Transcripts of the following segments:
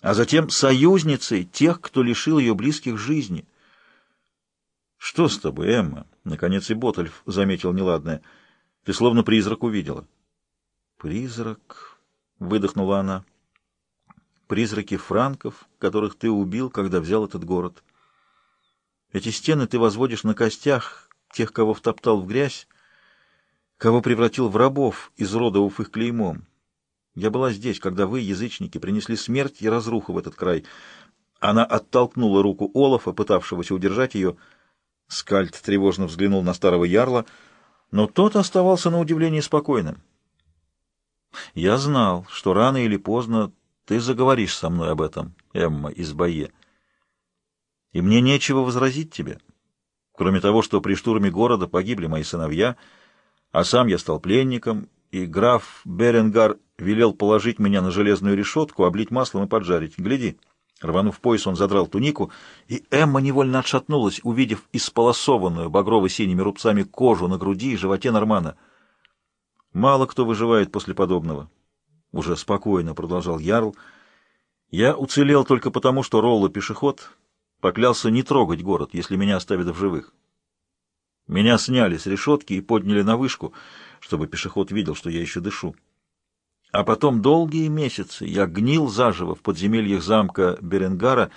а затем союзницей тех, кто лишил ее близких жизни. «Что с тобой, Эмма?» — наконец и Ботальф заметил неладное. «Ты словно призрак увидела». «Призрак?» — выдохнула она. «Призраки франков, которых ты убил, когда взял этот город. Эти стены ты возводишь на костях тех, кого втоптал в грязь, кого превратил в рабов, изродовав их клеймом. Я была здесь, когда вы, язычники, принесли смерть и разруху в этот край. Она оттолкнула руку Олафа, пытавшегося удержать ее. Скальд тревожно взглянул на старого ярла, но тот оставался на удивление спокойным. «Я знал, что рано или поздно ты заговоришь со мной об этом, Эмма из Бае. И мне нечего возразить тебе, кроме того, что при штурме города погибли мои сыновья, а сам я стал пленником, и граф Беренгар велел положить меня на железную решетку, облить маслом и поджарить. Гляди!» Рванув пояс, он задрал тунику, и Эмма невольно отшатнулась, увидев исполосованную багрово-синими рубцами кожу на груди и животе Нормана. «Мало кто выживает после подобного». Уже спокойно продолжал Ярл. «Я уцелел только потому, что Ролло пешеход поклялся не трогать город, если меня оставят в живых. Меня сняли с решетки и подняли на вышку, чтобы пешеход видел, что я еще дышу. А потом долгие месяцы я гнил заживо в подземельях замка Беренгара,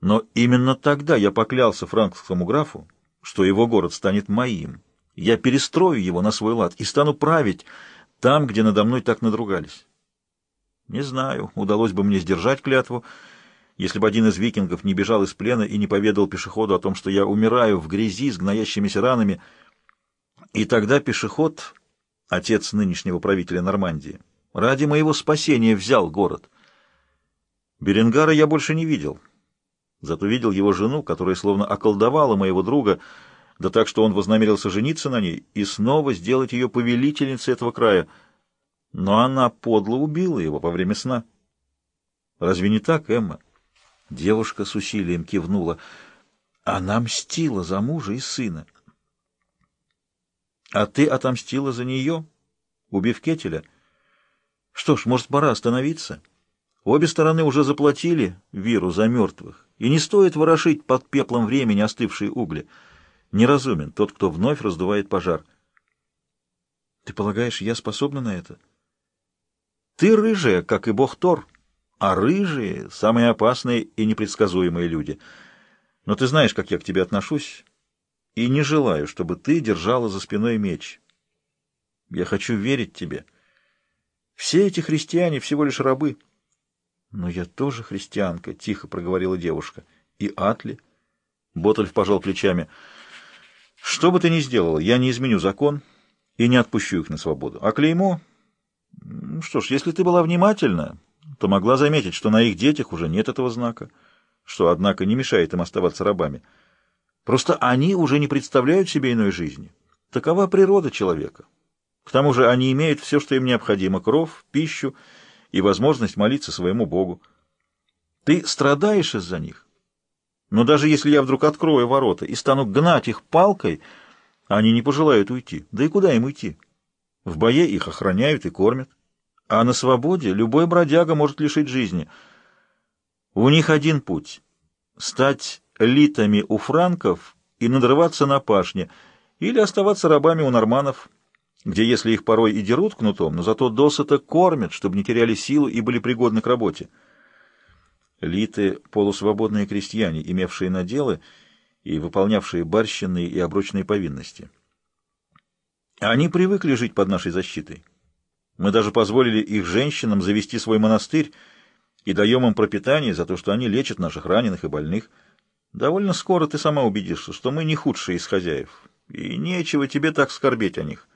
но именно тогда я поклялся франкскому графу, что его город станет моим. Я перестрою его на свой лад и стану править там, где надо мной так надругались. Не знаю, удалось бы мне сдержать клятву, если бы один из викингов не бежал из плена и не поведал пешеходу о том, что я умираю в грязи с гноящимися ранами, и тогда пешеход отец нынешнего правителя Нормандии, ради моего спасения взял город. Беренгара я больше не видел. Зато видел его жену, которая словно околдовала моего друга, да так, что он вознамерился жениться на ней и снова сделать ее повелительницей этого края. Но она подло убила его во время сна. Разве не так, Эмма? Девушка с усилием кивнула. Она мстила за мужа и сына. А ты отомстила за нее, убив Кетеля? Что ж, может, пора остановиться? Обе стороны уже заплатили Виру за мертвых, и не стоит ворошить под пеплом времени остывшие угли. Неразумен тот, кто вновь раздувает пожар. Ты полагаешь, я способна на это? Ты рыжая, как и бог Тор, а рыжие — самые опасные и непредсказуемые люди. Но ты знаешь, как я к тебе отношусь и не желаю, чтобы ты держала за спиной меч. Я хочу верить тебе. Все эти христиане всего лишь рабы. Но я тоже христианка, — тихо проговорила девушка. И Атли? Ботальф пожал плечами. Что бы ты ни сделала, я не изменю закон и не отпущу их на свободу. А клеймо? Что ж, если ты была внимательна, то могла заметить, что на их детях уже нет этого знака, что, однако, не мешает им оставаться рабами. Просто они уже не представляют себе иной жизни. Такова природа человека. К тому же они имеют все, что им необходимо — кров, пищу и возможность молиться своему Богу. Ты страдаешь из-за них. Но даже если я вдруг открою ворота и стану гнать их палкой, они не пожелают уйти. Да и куда им уйти? В бое их охраняют и кормят. А на свободе любой бродяга может лишить жизни. У них один путь — стать литами у франков и надрываться на пашне, или оставаться рабами у норманов, где, если их порой и дерут кнутом, но зато досыта кормят, чтобы не теряли силу и были пригодны к работе. Литы — полусвободные крестьяне, имевшие наделы и выполнявшие барщинные и оброчные повинности. Они привыкли жить под нашей защитой. Мы даже позволили их женщинам завести свой монастырь и даем им пропитание за то, что они лечат наших раненых и больных — Довольно скоро ты сама убедишься, что мы не худшие из хозяев, и нечего тебе так скорбеть о них.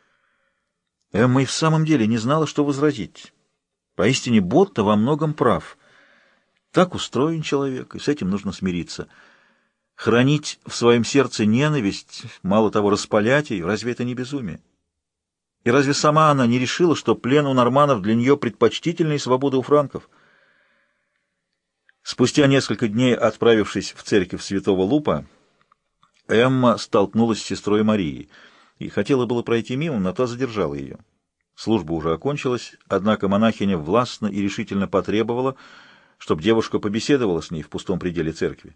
Эмма и в самом деле не знала, что возразить. Поистине, Ботта во многом прав. Так устроен человек, и с этим нужно смириться. Хранить в своем сердце ненависть, мало того, распалять ее, разве это не безумие? И разве сама она не решила, что плен у норманов для нее предпочтительнее свободы у франков? Спустя несколько дней, отправившись в церковь святого Лупа, Эмма столкнулась с сестрой Марией и хотела было пройти мимо, но та задержала ее. Служба уже окончилась, однако монахиня властно и решительно потребовала, чтобы девушка побеседовала с ней в пустом пределе церкви.